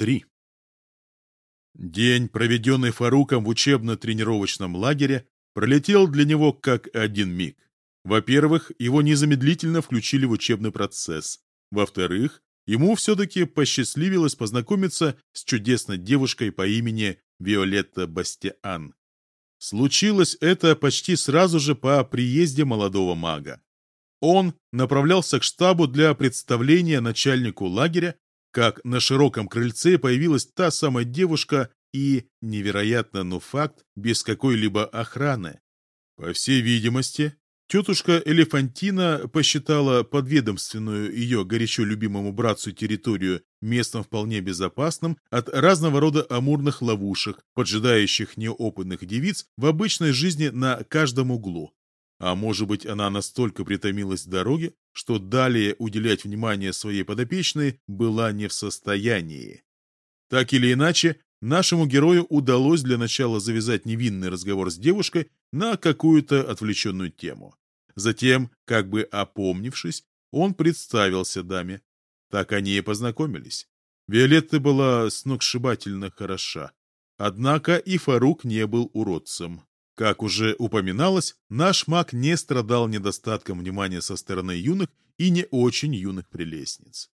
3. День, проведенный Фаруком в учебно-тренировочном лагере, пролетел для него как один миг. Во-первых, его незамедлительно включили в учебный процесс. Во-вторых, ему все-таки посчастливилось познакомиться с чудесной девушкой по имени Виолетта Бастиан. Случилось это почти сразу же по приезде молодого мага. Он направлялся к штабу для представления начальнику лагеря, как на широком крыльце появилась та самая девушка и, невероятно, но факт, без какой-либо охраны. По всей видимости, тетушка Элефантина посчитала подведомственную ее горячо любимому братцу территорию местом вполне безопасным от разного рода амурных ловушек, поджидающих неопытных девиц в обычной жизни на каждом углу. А может быть, она настолько притомилась в дороге, что далее уделять внимание своей подопечной была не в состоянии. Так или иначе, нашему герою удалось для начала завязать невинный разговор с девушкой на какую-то отвлеченную тему. Затем, как бы опомнившись, он представился даме. Так они и познакомились. Виолетта была сногсшибательно хороша. Однако и Фарук не был уродцем. Как уже упоминалось, наш маг не страдал недостатком внимания со стороны юных и не очень юных прелестниц.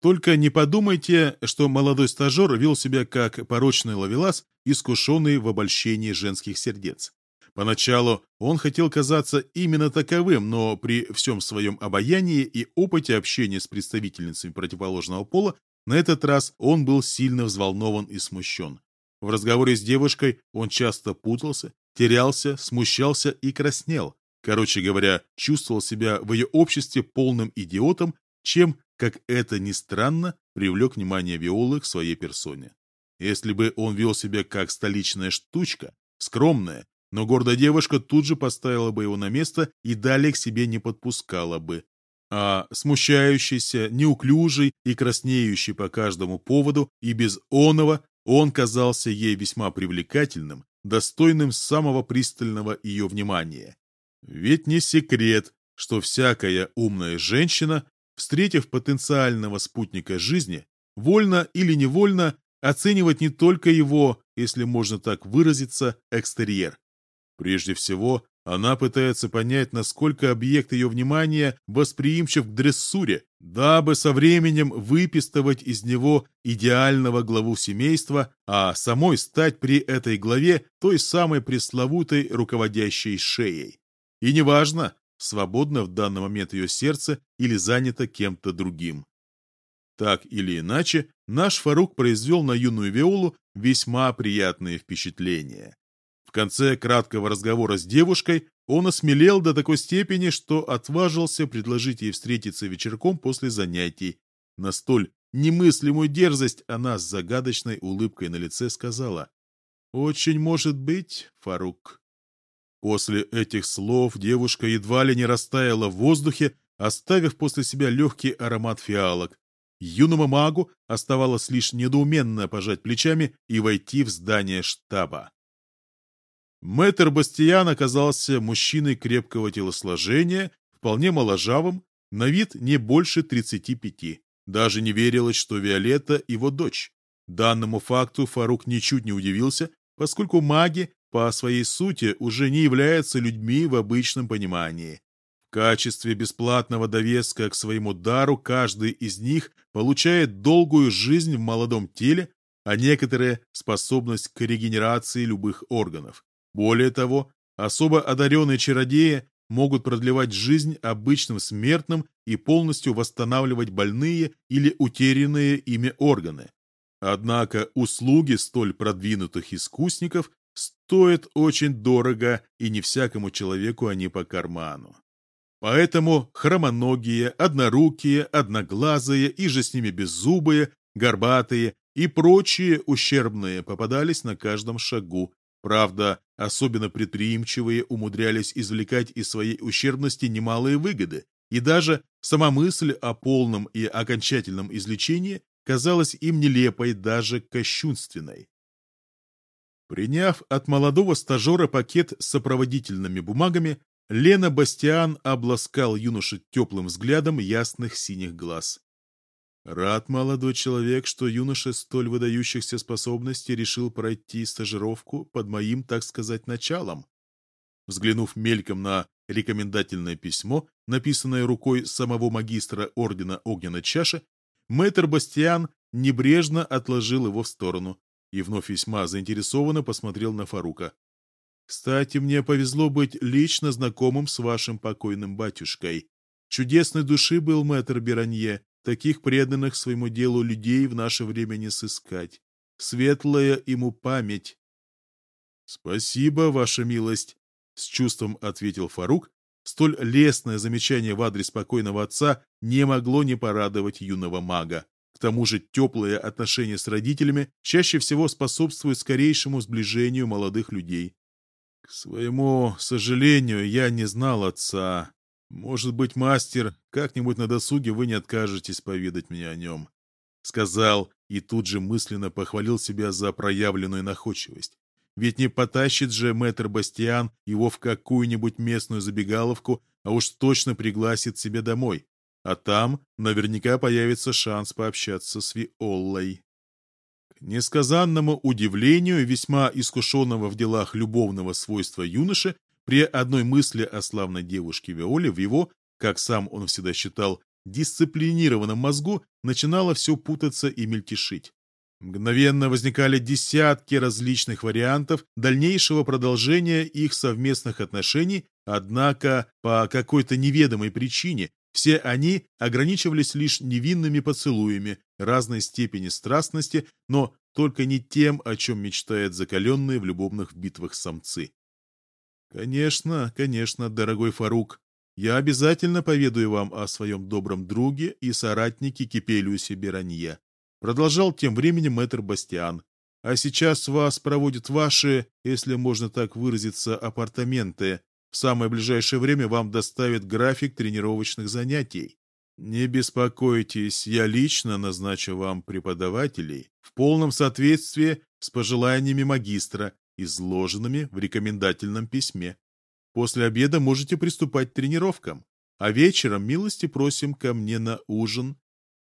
Только не подумайте, что молодой стажер вел себя как порочный ловелас, искушенный в обольщении женских сердец. Поначалу он хотел казаться именно таковым, но при всем своем обаянии и опыте общения с представительницами противоположного пола на этот раз он был сильно взволнован и смущен. В разговоре с девушкой он часто путался, терялся, смущался и краснел. Короче говоря, чувствовал себя в ее обществе полным идиотом, чем, как это ни странно, привлек внимание Виолы к своей персоне. Если бы он вел себя как столичная штучка, скромная, но гордая девушка тут же поставила бы его на место и далее к себе не подпускала бы. А смущающийся, неуклюжий и краснеющий по каждому поводу и без оного, он казался ей весьма привлекательным достойным самого пристального ее внимания. Ведь не секрет, что всякая умная женщина, встретив потенциального спутника жизни, вольно или невольно оценивать не только его, если можно так выразиться, экстерьер. Прежде всего, она пытается понять, насколько объект ее внимания восприимчив к дрессуре, дабы со временем выпистывать из него идеального главу семейства, а самой стать при этой главе той самой пресловутой руководящей шеей. И неважно, свободно в данный момент ее сердце или занято кем-то другим. Так или иначе, наш Фарук произвел на юную Виолу весьма приятные впечатления конце краткого разговора с девушкой он осмелел до такой степени, что отважился предложить ей встретиться вечерком после занятий. На столь немыслимую дерзость она с загадочной улыбкой на лице сказала «Очень может быть, Фарук». После этих слов девушка едва ли не растаяла в воздухе, оставив после себя легкий аромат фиалок. Юному магу оставалось лишь недоуменно пожать плечами и войти в здание штаба. Мэтр Бастиан оказался мужчиной крепкого телосложения, вполне моложавым, на вид не больше 35. Даже не верилось, что Виолетта его дочь. Данному факту Фарук ничуть не удивился, поскольку маги по своей сути уже не являются людьми в обычном понимании. В качестве бесплатного довеска к своему дару каждый из них получает долгую жизнь в молодом теле, а некоторые – способность к регенерации любых органов. Более того, особо одаренные чародеи могут продлевать жизнь обычным смертным и полностью восстанавливать больные или утерянные ими органы. Однако услуги столь продвинутых искусников стоят очень дорого, и не всякому человеку они по карману. Поэтому хромоногие, однорукие, одноглазые и же с ними беззубые, горбатые и прочие ущербные попадались на каждом шагу, Правда, особенно предприимчивые умудрялись извлекать из своей ущербности немалые выгоды, и даже сама мысль о полном и окончательном излечении казалась им нелепой, даже кощунственной. Приняв от молодого стажера пакет с сопроводительными бумагами, Лена Бастиан обласкал юношу теплым взглядом ясных синих глаз. Рад, молодой человек, что юноша столь выдающихся способностей решил пройти стажировку под моим, так сказать, началом. Взглянув мельком на рекомендательное письмо, написанное рукой самого магистра Ордена Огненной Чаши, мэтр Бастиан небрежно отложил его в сторону и вновь весьма заинтересованно посмотрел на Фарука. «Кстати, мне повезло быть лично знакомым с вашим покойным батюшкой. Чудесной души был мэтр Беранье, Таких преданных своему делу людей в наше время не сыскать. Светлая ему память. — Спасибо, ваша милость, — с чувством ответил Фарук. Столь лестное замечание в адрес покойного отца не могло не порадовать юного мага. К тому же теплые отношения с родителями чаще всего способствуют скорейшему сближению молодых людей. К своему сожалению, я не знал отца, «Может быть, мастер, как-нибудь на досуге вы не откажетесь поведать мне о нем», — сказал и тут же мысленно похвалил себя за проявленную находчивость. Ведь не потащит же мэтр Бастиан его в какую-нибудь местную забегаловку, а уж точно пригласит себе домой. А там наверняка появится шанс пообщаться с Виоллой. К несказанному удивлению весьма искушенного в делах любовного свойства юноши, при одной мысли о славной девушке Виоле в его, как сам он всегда считал, дисциплинированном мозгу начинало все путаться и мельтешить. Мгновенно возникали десятки различных вариантов дальнейшего продолжения их совместных отношений, однако по какой-то неведомой причине все они ограничивались лишь невинными поцелуями разной степени страстности, но только не тем, о чем мечтают закаленные в любовных битвах самцы. «Конечно, конечно, дорогой Фарук. Я обязательно поведаю вам о своем добром друге и соратнике Кипелиусе Беранье», продолжал тем временем мэтр Бастиан. «А сейчас вас проводят ваши, если можно так выразиться, апартаменты. В самое ближайшее время вам доставят график тренировочных занятий. Не беспокойтесь, я лично назначу вам преподавателей в полном соответствии с пожеланиями магистра изложенными в рекомендательном письме. После обеда можете приступать к тренировкам, а вечером милости просим ко мне на ужин.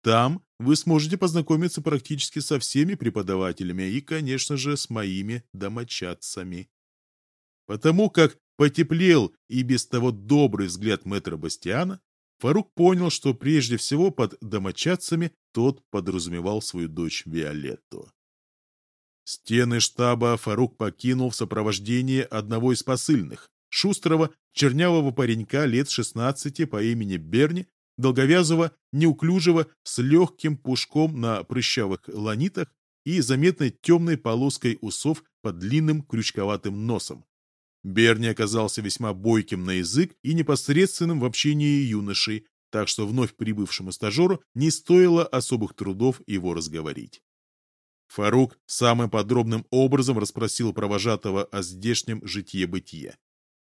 Там вы сможете познакомиться практически со всеми преподавателями и, конечно же, с моими домочадцами. Потому как потеплел и без того добрый взгляд мэтра Бастиана, Фарук понял, что прежде всего под домочадцами тот подразумевал свою дочь Виолетту. Стены штаба Фарук покинул в сопровождении одного из посыльных, шустрого, чернявого паренька лет 16 по имени Берни, долговязого, неуклюжего, с легким пушком на прыщавых ланитах и заметной темной полоской усов под длинным крючковатым носом. Берни оказался весьма бойким на язык и непосредственным в общении юношей, так что вновь прибывшему стажеру не стоило особых трудов его разговорить. Фарук самым подробным образом расспросил провожатого о здешнем житье-бытие.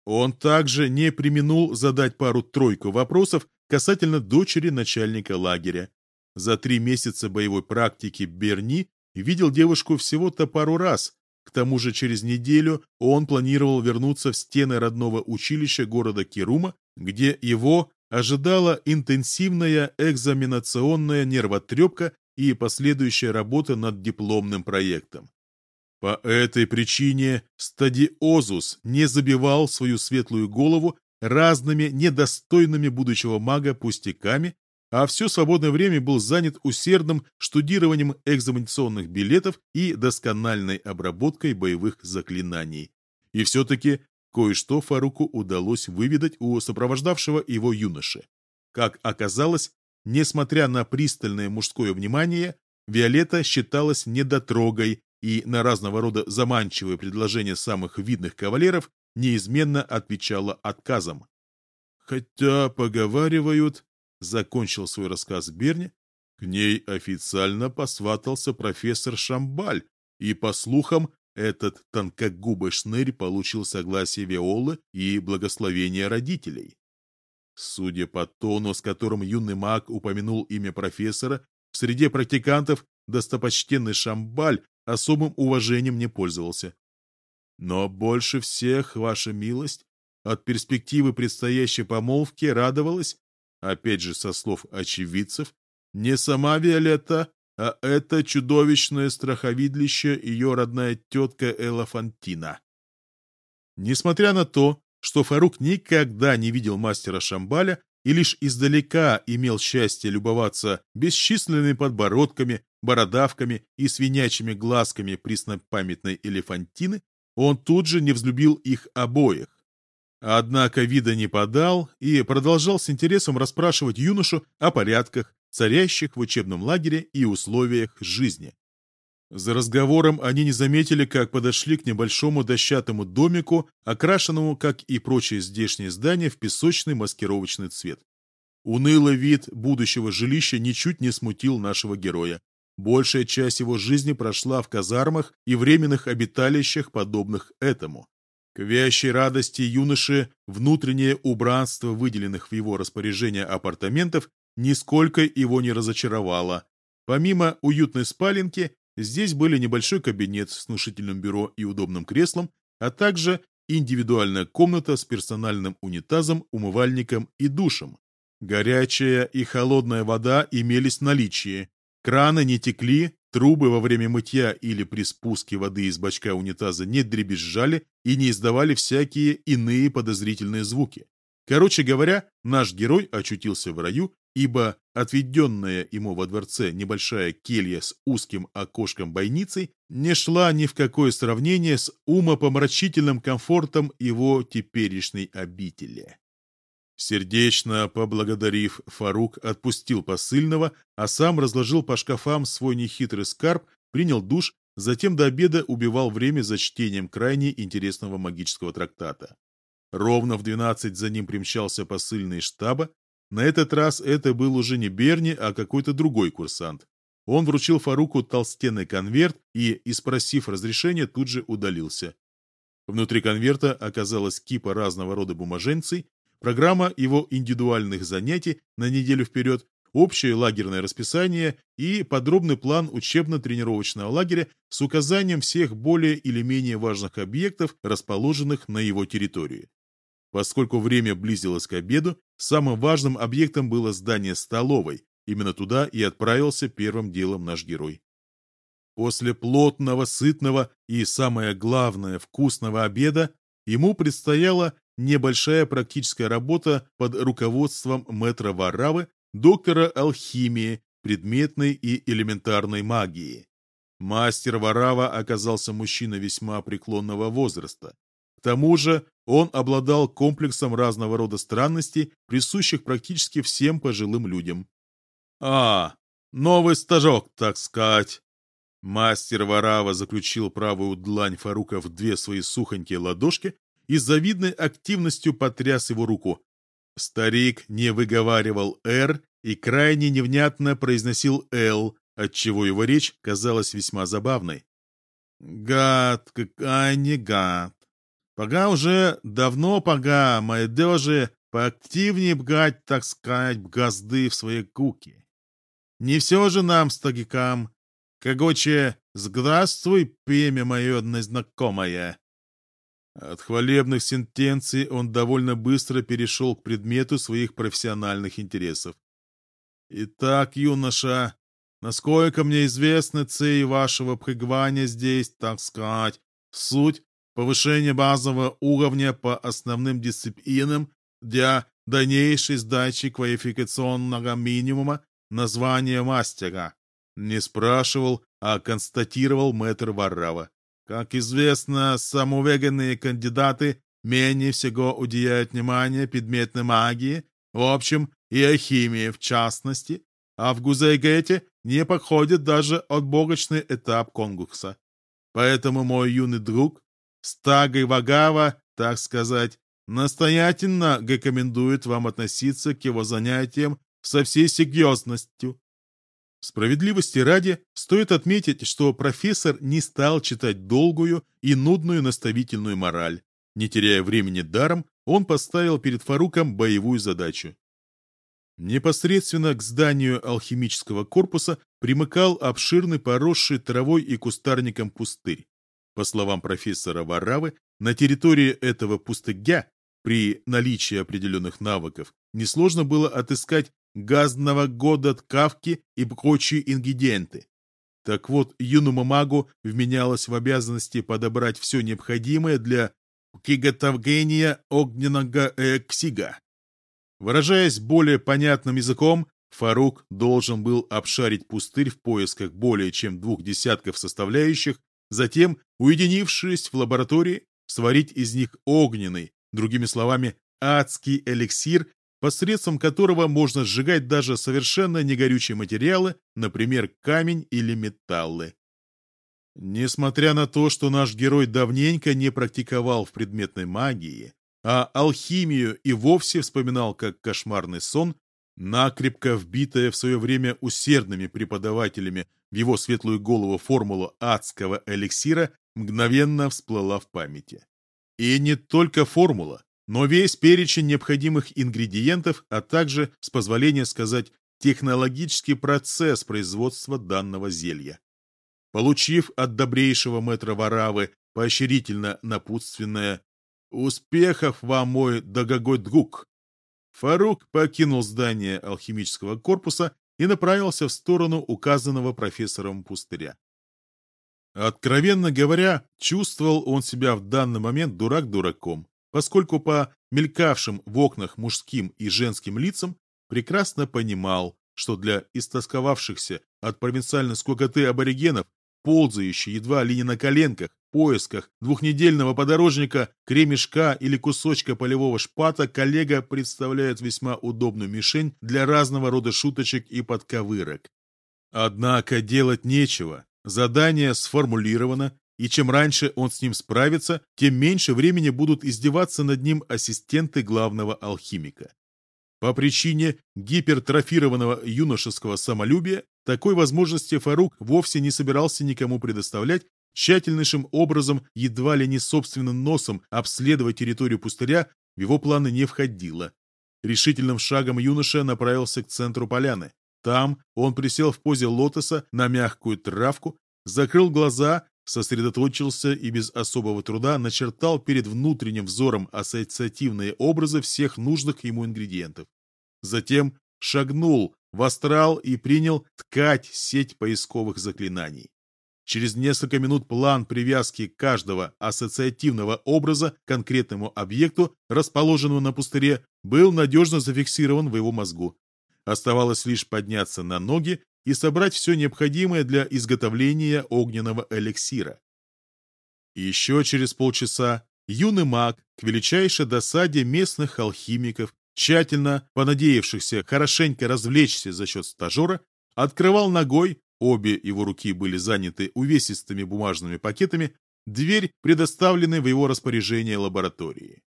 Он также не применул задать пару-тройку вопросов касательно дочери начальника лагеря. За три месяца боевой практики Берни видел девушку всего-то пару раз. К тому же через неделю он планировал вернуться в стены родного училища города Кирума, где его ожидала интенсивная экзаменационная нервотрепка и последующая работа над дипломным проектом. По этой причине Стадиозус не забивал свою светлую голову разными недостойными будущего мага пустяками, а все свободное время был занят усердным штудированием экзаменационных билетов и доскональной обработкой боевых заклинаний. И все-таки кое-что Фаруку удалось выведать у сопровождавшего его юноши. Как оказалось, Несмотря на пристальное мужское внимание, Виолетта считалась недотрогой и на разного рода заманчивые предложения самых видных кавалеров неизменно отвечала отказом. «Хотя, поговаривают», — закончил свой рассказ Берни, к ней официально посватался профессор Шамбаль, и, по слухам, этот тонкогубый шнырь получил согласие Виолы и благословение родителей. Судя по тону, с которым юный маг упомянул имя профессора, в среде практикантов достопочтенный Шамбаль особым уважением не пользовался. Но больше всех, ваша милость, от перспективы предстоящей помолвки радовалась, опять же со слов очевидцев, Не сама Виолетта, а это чудовищное страховидлище ее родная тетка Элафантина. Несмотря на то, что Фарук никогда не видел мастера Шамбаля и лишь издалека имел счастье любоваться бесчисленными подбородками, бородавками и свинячьими глазками преснопамятной Элефантины, он тут же не взлюбил их обоих. Однако вида не подал и продолжал с интересом расспрашивать юношу о порядках, царящих в учебном лагере и условиях жизни. За разговором они не заметили, как подошли к небольшому дощатому домику, окрашенному, как и прочие здешние здания, в песочный маскировочный цвет. Унылый вид будущего жилища ничуть не смутил нашего героя. Большая часть его жизни прошла в казармах и временных обиталищах, подобных этому. К вящей радости юноши внутреннее убранство выделенных в его распоряжение апартаментов нисколько его не разочаровало. Помимо уютной спаленки, здесь были небольшой кабинет с внушительным бюро и удобным креслом, а также индивидуальная комната с персональным унитазом, умывальником и душем. Горячая и холодная вода имелись в наличии, Краны не текли, трубы во время мытья или при спуске воды из бачка унитаза не дребезжали и не издавали всякие иные подозрительные звуки. Короче говоря, наш герой очутился в раю, ибо отведенная ему во дворце небольшая келья с узким окошком-бойницей не шла ни в какое сравнение с умопомрачительным комфортом его теперешней обители. Сердечно поблагодарив, Фарук отпустил посыльного, а сам разложил по шкафам свой нехитрый скарб, принял душ, затем до обеда убивал время за чтением крайне интересного магического трактата. Ровно в двенадцать за ним примчался посыльный штаба. На этот раз это был уже не Берни, а какой-то другой курсант. Он вручил Фаруку толстенный конверт и, испросив разрешения, тут же удалился. Внутри конверта оказалась кипа разного рода бумаженцей, программа его индивидуальных занятий на неделю вперед, общее лагерное расписание и подробный план учебно-тренировочного лагеря с указанием всех более или менее важных объектов, расположенных на его территории. Поскольку время близилось к обеду, самым важным объектом было здание столовой. Именно туда и отправился первым делом наш герой. После плотного, сытного и, самое главное, вкусного обеда ему предстояло небольшая практическая работа под руководством мэтра Варавы, доктора алхимии, предметной и элементарной магии. Мастер Варава оказался мужчиной весьма преклонного возраста. Тому же он обладал комплексом разного рода странностей, присущих практически всем пожилым людям. «А, новый стажок, так сказать!» Мастер Варава заключил правую длань Фарука в две свои сухонькие ладошки и с завидной активностью потряс его руку. Старик не выговаривал «Р» и крайне невнятно произносил «Л», отчего его речь казалась весьма забавной. «Гад, какая не гад! Пога уже давно пога, мои дежи, поактивнее бгать, так сказать, бгазды в свои куки. Не все же нам, стагикам. Когоче, здравствуй, племя мое незнакомое!» От хвалебных сентенций он довольно быстро перешел к предмету своих профессиональных интересов. «Итак, юноша, насколько мне известны цели вашего пребывания здесь, так сказать, суть повышения базового уровня по основным дисциплинам для дальнейшей сдачи квалификационного минимума названия мастера. Не спрашивал, а констатировал мэтр Варрава. Как известно, самоуверенные кандидаты менее всего уделяют внимание предметной магии, в общем, и алхимии в частности, а в Гузейгете не подходит даже отборочный этап конкурса. Поэтому мой юный друг, Стагой Вагава, так сказать, настоятельно рекомендует вам относиться к его занятиям со всей серьезностью. Справедливости ради, стоит отметить, что профессор не стал читать долгую и нудную наставительную мораль. Не теряя времени даром, он поставил перед Фаруком боевую задачу. Непосредственно к зданию алхимического корпуса примыкал обширный поросший травой и кустарником пустырь. По словам профессора Варавы, на территории этого пустыгя при наличии определенных навыков несложно было отыскать газного года ткавки и прочие ингредиенты. Так вот, юному магу вменялось в обязанности подобрать все необходимое для приготовления огненного эксига. Выражаясь более понятным языком, Фарук должен был обшарить пустырь в поисках более чем двух десятков составляющих, затем, уединившись в лаборатории, сварить из них огненный, другими словами, адский эликсир, посредством которого можно сжигать даже совершенно негорючие материалы, например, камень или металлы. Несмотря на то, что наш герой давненько не практиковал в предметной магии, а алхимию и вовсе вспоминал как кошмарный сон, накрепко вбитая в свое время усердными преподавателями в его светлую голову формула адского эликсира мгновенно всплыла в памяти. И не только формула, но весь перечень необходимых ингредиентов, а также, с позволения сказать, технологический процесс производства данного зелья. Получив от добрейшего мэтра Варавы поощрительно напутственное «Успехов вам, мой дорогой друг!», Фарук покинул здание алхимического корпуса и направился в сторону указанного профессором пустыря. Откровенно говоря, чувствовал он себя в данный момент дурак дураком поскольку по мелькавшим в окнах мужским и женским лицам прекрасно понимал, что для истосковавшихся от провинциальной скукоты аборигенов, ползающий едва ли не на коленках, поисках двухнедельного подорожника, кремешка или кусочка полевого шпата коллега представляет весьма удобную мишень для разного рода шуточек и подковырок. Однако делать нечего. Задание сформулировано, и чем раньше он с ним справится, тем меньше времени будут издеваться над ним ассистенты главного алхимика. По причине гипертрофированного юношеского самолюбия такой возможности Фарук вовсе не собирался никому предоставлять, тщательнейшим образом, едва ли не собственным носом обследовать территорию пустыря в его планы не входило. Решительным шагом юноша направился к центру поляны. Там он присел в позе лотоса на мягкую травку, закрыл глаза сосредоточился и без особого труда начертал перед внутренним взором ассоциативные образы всех нужных ему ингредиентов. Затем шагнул в астрал и принял ткать сеть поисковых заклинаний. Через несколько минут план привязки каждого ассоциативного образа к конкретному объекту, расположенному на пустыре, был надежно зафиксирован в его мозгу. Оставалось лишь подняться на ноги и собрать все необходимое для изготовления огненного эликсира. Еще через полчаса юный маг, к величайшей досаде местных алхимиков, тщательно понадеявшихся хорошенько развлечься за счет стажера, открывал ногой, обе его руки были заняты увесистыми бумажными пакетами, дверь, предоставленной в его распоряжение лаборатории.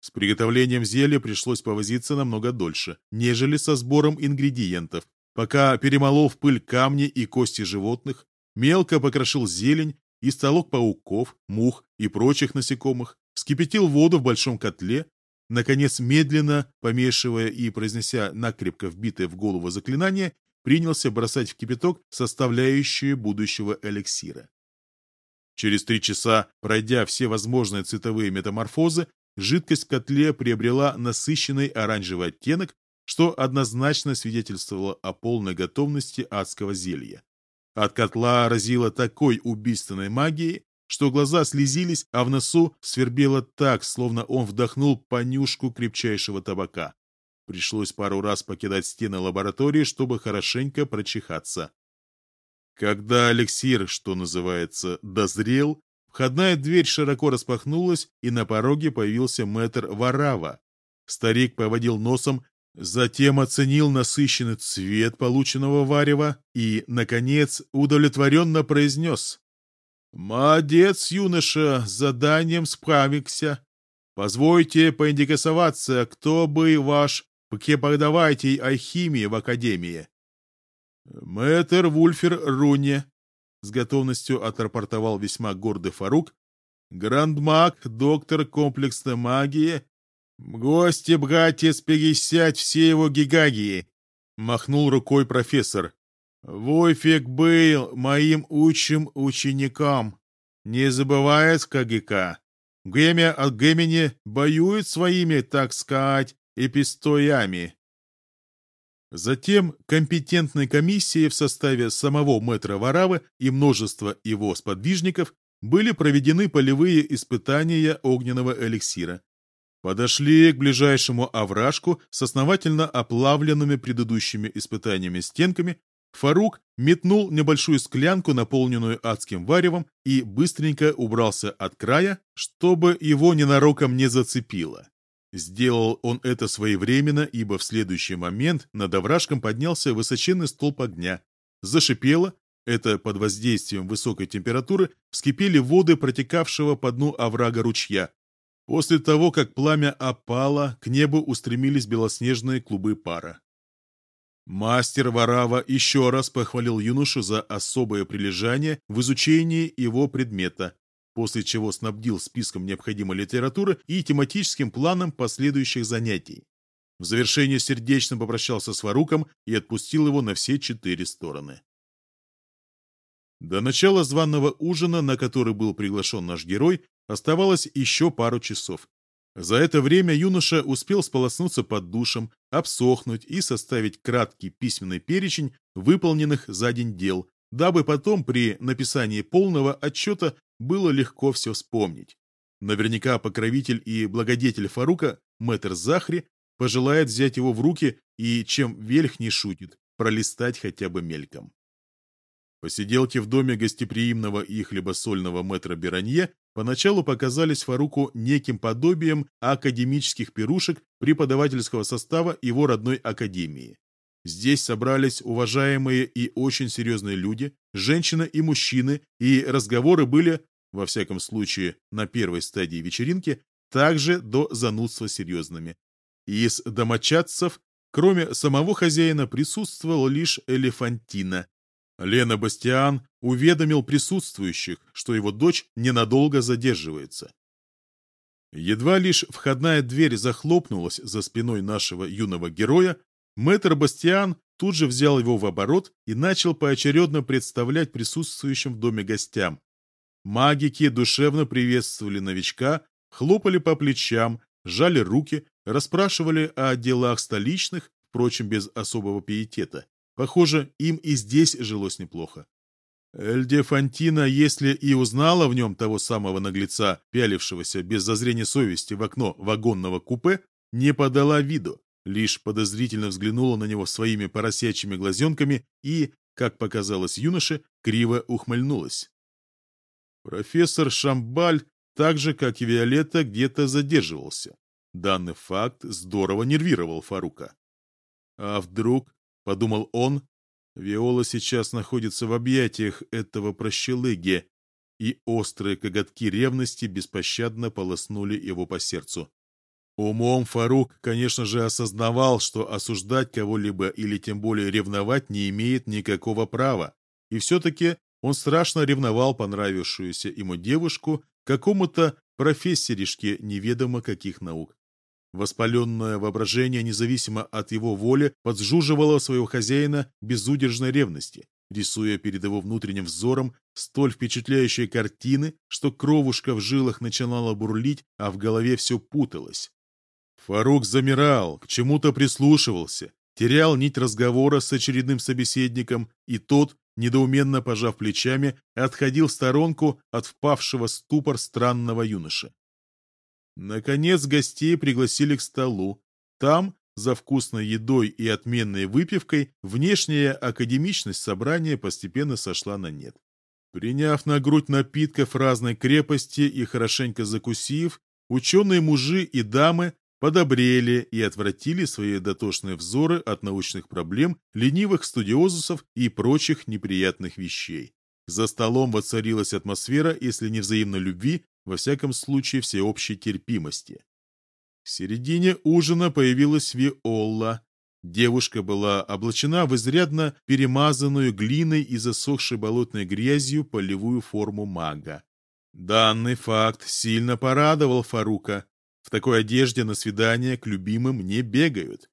С приготовлением зелья пришлось повозиться намного дольше, нежели со сбором ингредиентов, пока перемолол в пыль камни и кости животных, мелко покрошил зелень и столок пауков, мух и прочих насекомых, вскипятил воду в большом котле, наконец, медленно, помешивая и произнеся накрепко вбитое в голову заклинание, принялся бросать в кипяток составляющие будущего эликсира. Через три часа, пройдя все возможные цветовые метаморфозы, жидкость в котле приобрела насыщенный оранжевый оттенок, что однозначно свидетельствовало о полной готовности адского зелья. От котла разило такой убийственной магией, что глаза слезились, а в носу свербело так, словно он вдохнул понюшку крепчайшего табака. Пришлось пару раз покидать стены лаборатории, чтобы хорошенько прочихаться. Когда эликсир, что называется, дозрел, входная дверь широко распахнулась, и на пороге появился мэтр Варава. Старик поводил носом, Затем оценил насыщенный цвет полученного варева и, наконец, удовлетворенно произнес. «Молодец, юноша, заданием справился. Позвольте поинтересоваться, кто бы ваш преподаватель алхимии в Академии?» «Мэтр Вульфер Руне», — с готовностью отрапортовал весьма гордый Фарук, «грандмаг, доктор комплексной магии «Гости, братец, пересядь все его гигагии!» — махнул рукой профессор. «Войфик был моим учим учеником. Не забывает КГК. Гемя от Гемени боюет своими, так сказать, эпистоями. Затем компетентной комиссией в составе самого мэтра Варавы и множества его сподвижников были проведены полевые испытания огненного эликсира. Подошли к ближайшему овражку с основательно оплавленными предыдущими испытаниями стенками, Фарук метнул небольшую склянку, наполненную адским варевом, и быстренько убрался от края, чтобы его ненароком не зацепило. Сделал он это своевременно, ибо в следующий момент над овражком поднялся высоченный столб огня. Зашипело, это под воздействием высокой температуры вскипели воды протекавшего по дну оврага ручья. После того, как пламя опало, к небу устремились белоснежные клубы пара. Мастер Варава еще раз похвалил юношу за особое прилежание в изучении его предмета, после чего снабдил списком необходимой литературы и тематическим планом последующих занятий. В завершение сердечно попрощался с Варуком и отпустил его на все четыре стороны. До начала званого ужина, на который был приглашен наш герой, оставалось еще пару часов. За это время юноша успел сполоснуться под душем, обсохнуть и составить краткий письменный перечень выполненных за день дел, дабы потом при написании полного отчета было легко все вспомнить. Наверняка покровитель и благодетель Фарука, мэтр Захри, пожелает взять его в руки и, чем вельх не шутит, пролистать хотя бы мельком. Посиделки в доме гостеприимного и хлебосольного мэтра Беранье поначалу показались Фаруку неким подобием академических пирушек преподавательского состава его родной академии. Здесь собрались уважаемые и очень серьезные люди, женщины и мужчины, и разговоры были, во всяком случае, на первой стадии вечеринки, также до занудства серьезными. Из домочадцев, кроме самого хозяина, присутствовал лишь Элефантина. Лена Бастиан уведомил присутствующих, что его дочь ненадолго задерживается. Едва лишь входная дверь захлопнулась за спиной нашего юного героя, Мэтр Бастиан тут же взял его в оборот и начал поочередно представлять присутствующим в доме гостям. Магики душевно приветствовали новичка, хлопали по плечам, жали руки, расспрашивали о делах столичных, впрочем, без особого пиетета. Похоже, им и здесь жилось неплохо. Эльде Фантина, если и узнала в нем того самого наглеца, пялившегося без зазрения совести в окно вагонного купе, не подала виду лишь подозрительно взглянула на него своими поросячьими глазенками и, как показалось юноше, криво ухмыльнулась. Профессор Шамбаль, так же, как и Виолетта, где-то задерживался. Данный факт здорово нервировал Фарука. А вдруг, — подумал он, — Виола сейчас находится в объятиях этого прощелыги, и острые коготки ревности беспощадно полоснули его по сердцу. Умом Фарук, конечно же, осознавал, что осуждать кого-либо или тем более ревновать не имеет никакого права. И все-таки он страшно ревновал понравившуюся ему девушку какому-то профессоришке неведомо каких наук. Воспаленное воображение, независимо от его воли, подзжуживало своего хозяина безудержной ревности, рисуя перед его внутренним взором столь впечатляющие картины, что кровушка в жилах начинала бурлить, а в голове все путалось. Фарук замирал, к чему-то прислушивался, терял нить разговора с очередным собеседником, и тот, недоуменно пожав плечами, отходил в сторонку от впавшего ступор странного юноши. Наконец гостей пригласили к столу. Там, за вкусной едой и отменной выпивкой, внешняя академичность собрания постепенно сошла на нет. Приняв на грудь напитков разной крепости и хорошенько закусив, ученые мужи и дамы подобрели и отвратили свои дотошные взоры от научных проблем, ленивых студиозусов и прочих неприятных вещей. За столом воцарилась атмосфера, если не взаимной любви, во всяком случае всеобщей терпимости. В середине ужина появилась Виолла. Девушка была облачена в изрядно перемазанную глиной и засохшей болотной грязью полевую форму мага. Данный факт сильно порадовал Фарука. В такой одежде на свидание к любимым не бегают.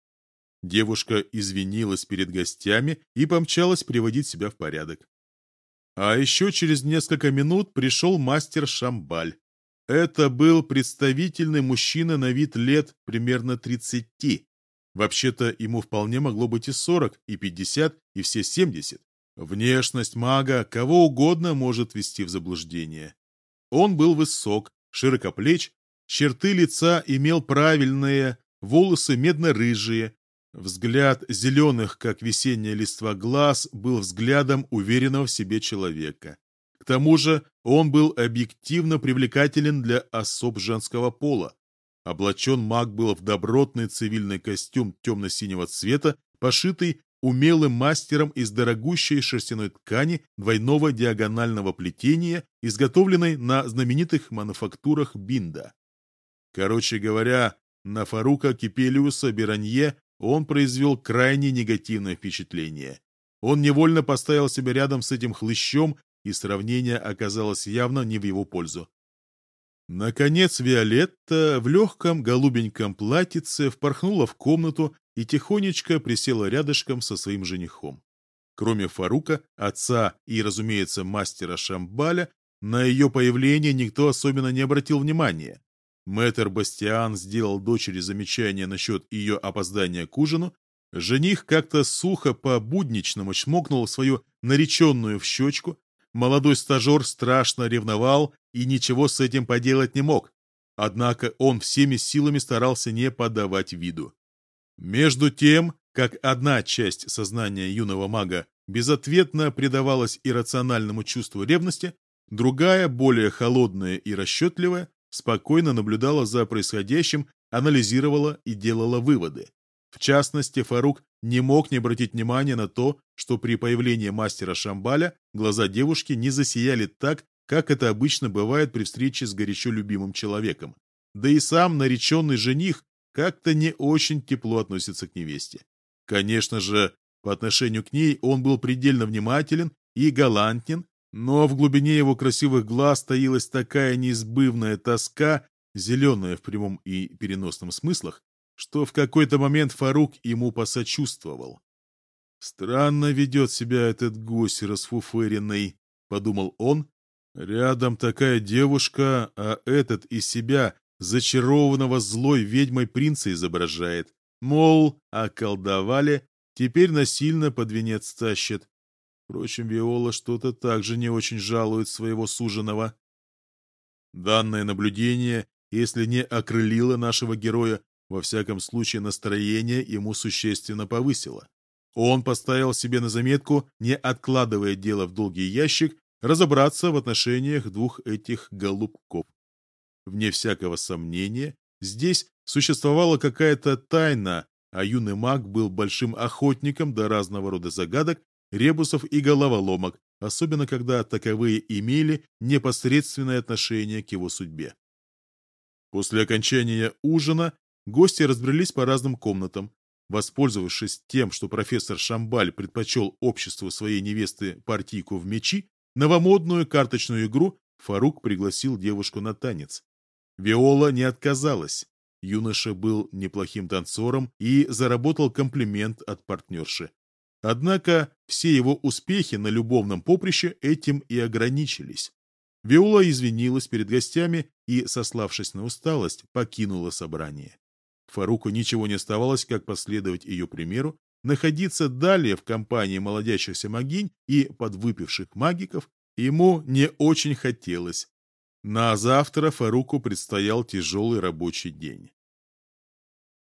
Девушка извинилась перед гостями и помчалась приводить себя в порядок. А еще через несколько минут пришел мастер Шамбаль. Это был представительный мужчина на вид лет примерно 30. Вообще-то ему вполне могло быть и 40, и 50, и все 70. Внешность мага кого угодно может ввести в заблуждение. Он был высок, широкоплеч, черты лица имел правильные, волосы медно-рыжие, взгляд зеленых, как весенняя листва глаз, был взглядом уверенного в себе человека. К тому же он был объективно привлекателен для особ женского пола. Облачен маг был в добротный цивильный костюм темно-синего цвета, пошитый умелым мастером из дорогущей шерстяной ткани двойного диагонального плетения, изготовленной на знаменитых мануфактурах Бинда. Короче говоря, на Фарука Кипелиуса Беранье он произвел крайне негативное впечатление. Он невольно поставил себя рядом с этим хлыщом, и сравнение оказалось явно не в его пользу. Наконец Виолетта в легком голубеньком платьице впорхнула в комнату и тихонечко присела рядышком со своим женихом. Кроме Фарука, отца и, разумеется, мастера Шамбаля, на ее появление никто особенно не обратил внимания. Мэтр Бастиан сделал дочери замечание насчет ее опоздания к ужину. Жених как-то сухо по-будничному чмокнул свою нареченную в щечку. Молодой стажер страшно ревновал и ничего с этим поделать не мог. Однако он всеми силами старался не подавать виду. Между тем, как одна часть сознания юного мага безответно предавалась иррациональному чувству ревности, другая, более холодная и расчетливая, спокойно наблюдала за происходящим, анализировала и делала выводы. В частности, Фарук не мог не обратить внимания на то, что при появлении мастера Шамбаля глаза девушки не засияли так, как это обычно бывает при встрече с горячо любимым человеком. Да и сам нареченный жених как-то не очень тепло относится к невесте. Конечно же, по отношению к ней он был предельно внимателен и галантен, но в глубине его красивых глаз таилась такая неизбывная тоска, зеленая в прямом и переносном смыслах, что в какой-то момент Фарук ему посочувствовал. «Странно ведет себя этот гость расфуфыренный», — подумал он. «Рядом такая девушка, а этот из себя зачарованного злой ведьмой принца изображает. Мол, околдовали, теперь насильно под венец тащат. Впрочем, Виола что-то также не очень жалует своего суженого. Данное наблюдение, если не окрылило нашего героя, во всяком случае настроение ему существенно повысило. Он поставил себе на заметку, не откладывая дело в долгий ящик, разобраться в отношениях двух этих голубков. Вне всякого сомнения, здесь существовала какая-то тайна, а юный маг был большим охотником до разного рода загадок, ребусов и головоломок, особенно когда таковые имели непосредственное отношение к его судьбе. После окончания ужина гости разбрелись по разным комнатам. Воспользовавшись тем, что профессор Шамбаль предпочел обществу своей невесты партийку в мечи, новомодную карточную игру Фарук пригласил девушку на танец. Виола не отказалась. Юноша был неплохим танцором и заработал комплимент от партнерши. Однако все его успехи на любовном поприще этим и ограничились. Виола извинилась перед гостями и, сославшись на усталость, покинула собрание. Фаруку ничего не оставалось, как последовать ее примеру, находиться далее в компании молодящихся магинь и подвыпивших магиков ему не очень хотелось, на завтра Фаруку предстоял тяжелый рабочий день.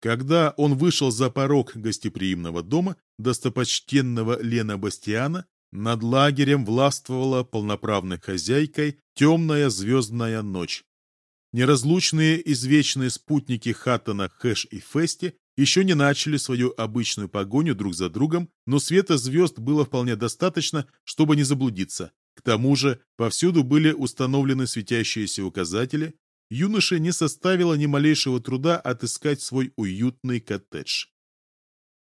Когда он вышел за порог гостеприимного дома достопочтенного Лена Бастиана, над лагерем властвовала полноправной хозяйкой темная звездная ночь. Неразлучные извечные спутники Хаттона, Хэш и Фести еще не начали свою обычную погоню друг за другом, но света звезд было вполне достаточно, чтобы не заблудиться. К тому же повсюду были установлены светящиеся указатели, юноше не составило ни малейшего труда отыскать свой уютный коттедж.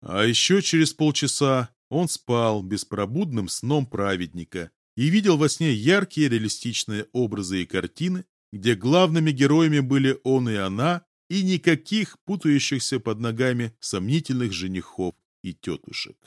А еще через полчаса он спал беспробудным сном праведника и видел во сне яркие реалистичные образы и картины, где главными героями были он и она, и никаких путающихся под ногами сомнительных женихов и тетушек.